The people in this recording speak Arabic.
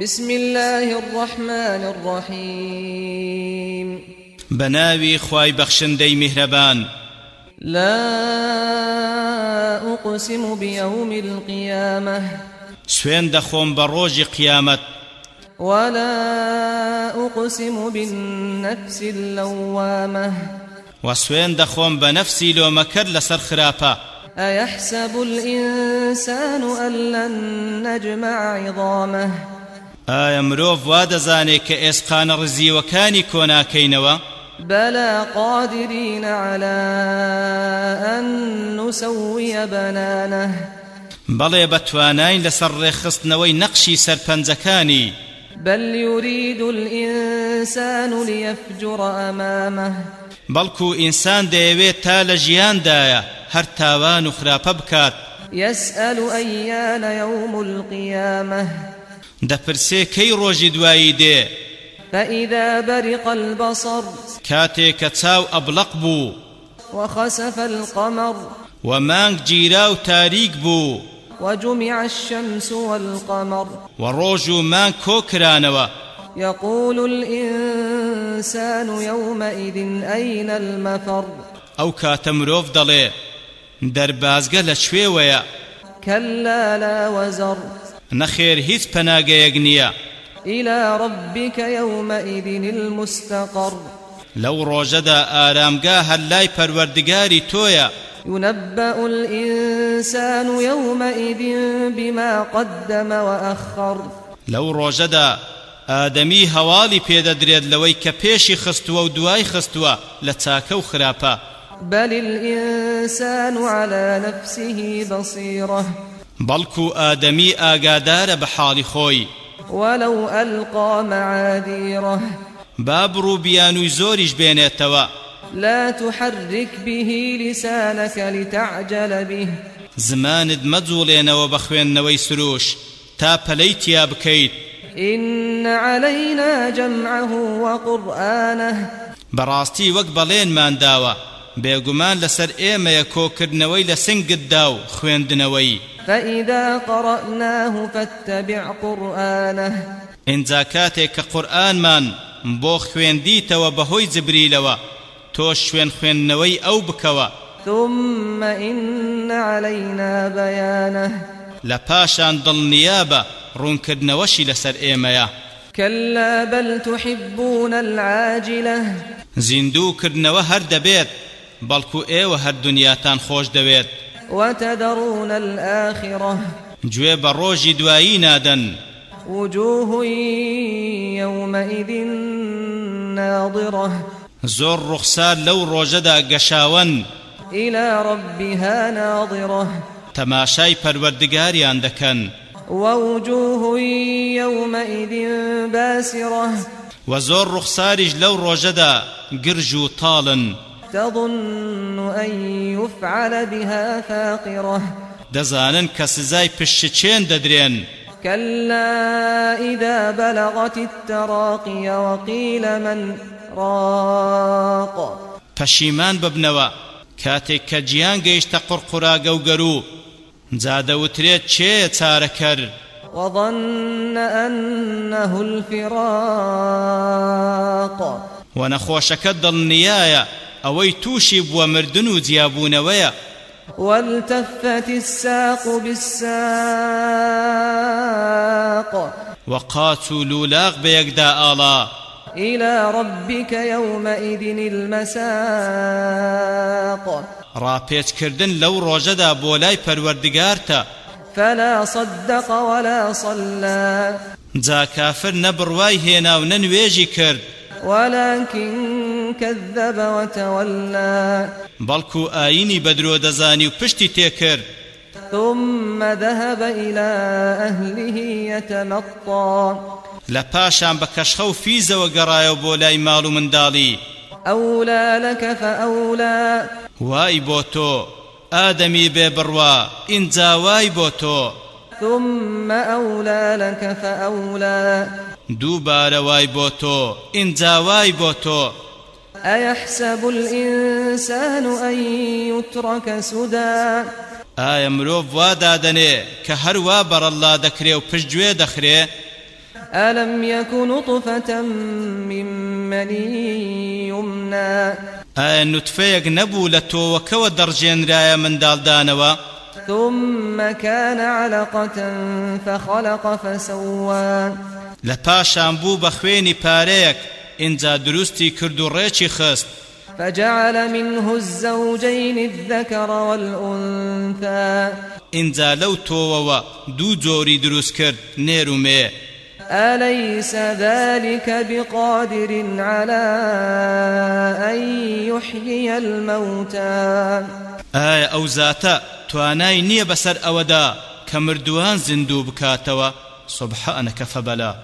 بسم الله الرحمن الرحيم. بناوي خواي بخشندي مهربان لا أقسم بيوم القيامة. سوين دخوم بروج قيامت ولا أقسم بالنفس اللوامة. وسوين دخوم بنفسي لو مكر لسر خرافة أيحسب الإنسان أن لن نجمع عظامه؟ ئایا مرۆڤ وا دەزانێت کە ئێسقانە ڕزیوەکانی کۆناکەینەوە؟ بلى قادرين على أن نسوي بنانه بەڵێ بەتوانین لەسەر ڕێخستنەوەی نەقشی سەرپەنجەکانی. بل يريد الإنسان ليفجر أمامه بەڵکو ئینسان دەیەوێت تا لە ژیاندایە هەر تاوان و خراپە بکات. يسأل أيان يوم القيامة دەپرسێ کەی ڕۆژی دوایی دێ؟ فإذا برق البصر کە چاو ئەبلەق بوو. وخسف القمر و مانگ گیرا و تاریک بوو. وجمع الشمس والقمر و ڕۆژ و مانگ کۆکرانەوە. يقول الإنسان يومئذ أين المفر ئەو کاتە مرۆڤ دەڵێ دەربازگە لەکوێوەیە كلا لا وزر نەخێر هیچ پەناگەیەک نییە إلى ربك يومئذ المستقر. لەو ڕۆژەدا ئارامگا هەر لای پەروەردگاری تۆیە ينبأ الإنسان يومئذ بما قدم وأخر. لەو ڕۆژەدا ئادەمی هەواڵی پێدەدرێت لەوەی کە پێشی خستووە و دوای خستووە لە چاکە و خراپە بل الإنسان على نفسه بصيرة. بەڵکو ئادەمی ئاگادارە بە حاڵی خۆی ولو ألقى معاذيره. بابڕوو بیانووی زۆریش بێنێتەوە لا تحرك به لسانك لتعجل به. زمانت مەجوڵێنەوە بە خوێندنەوەی سروش. تا پەلەی تیا بکەیت. إن علينا جمعه وقرآنه. بەڕاستی وەک بەڵێنمان داوە. بێگومان لەسەر ئێمەیە کۆکردنەوەی لە سنگتدا و خوێندنەوەی. فإذا قرأناه فاتبع قرآنه. ئینجا کاتێک کە قورئانمان بۆ خوێندیتەوە بەهۆی جبریلەوە تۆ شوێن خوێندنەوەی ئەو بکەوە. ثم إن علينا بيانه. لە پاشان دڵنیابە ڕوونکردنەوەشی لەسەر ئێمەیە. كلا بل تحبون العاجلة. زیندووکردنەوە هەر دەبێت بەڵکو ئێوە هەر دنیاتان خۆش دەوێت. وتذرون الآخرة. گوێ بە ڕۆژی دوایی نادەن. وجوه يومئذ ناظرة. زۆر ڕوخسار لەو ڕۆژەدا گەشاون. إلى ربها ناظرة. تەماشای پەروەردگاریان دەکەن. ووجوه يومئذ باسرة. و زۆر ڕوخساریش لەو ڕۆژەدا گرژ و تاڵن. تظن أن يفعل بها فاقرة. دەزانن کە سزای پشتچێن دەدرێن. كلا إذا بلغت التراقي وقيل من راق. پەشیمان ببنەوە. کاتێک کە گیان گەیشتە قڕقڕاگە و گەرو. جادەوترێت چێ چارەکەر؟ وظن أنه الفراق. و نەخۆشەکە دڵنیایە. ئەوەی تووشی بووە مردن و جیابوونەوەیە. والتفت الساق بالساق. وقاتوا لولاغ بيقدا آلا. إلى ربك يومئذ المساق. رابيت كردن لو رجدا بولاي پروردگارتا فلا صدق ولا صلى. جا كافر نبرواي هنا وننويجي كرد ولكن كذب وتولى. بەڵکو ئاینی بەدرۆ دەزانی و پشتی تێکرد. ثم ذهب إلى أهله يتمطى لە پاشان بە کەشخە و فیزەوە گەڕایەوە بۆ لای ماڵ و منداڵی. أولى لك فأولى. تۆ ئادەمی بێبڕوا ئینجا وای بۆ تۆ. ثم أولى لك فأولى. وای بۆ تۆ ئینجا وای بۆ تۆ. أيحسب الإنسان أن يترك سدى؟ ئایا مرۆڤ وا دادەنێ کە هەروە بەڕەڵا دەکرێ و پشتگوێ دەخرێ؟ ألم يك نطفة من مني يمنى؟ ئایا نوتفەیەک نەبوو لە تۆوەکەوە دەڕژێنرایە منداڵدانەوە؟ ثم كان علقة فخلق فسوى. لە پاشان بوو بە خوێنی ئینجا دروستی کرد و ڕێکی خست فجعل منه الزوجين الذكر والأنثى. ئینجا لەو تۆوەوە دوو جۆری دروست کرد نێر و مێ أليس ذلك بقادر على أن يحيي الموتى؟ زاتە توانای نییە بەسەر ئەوەدا کە مردووان زیندوو بکاتەوە؟ سبحانەکە فەبەلا.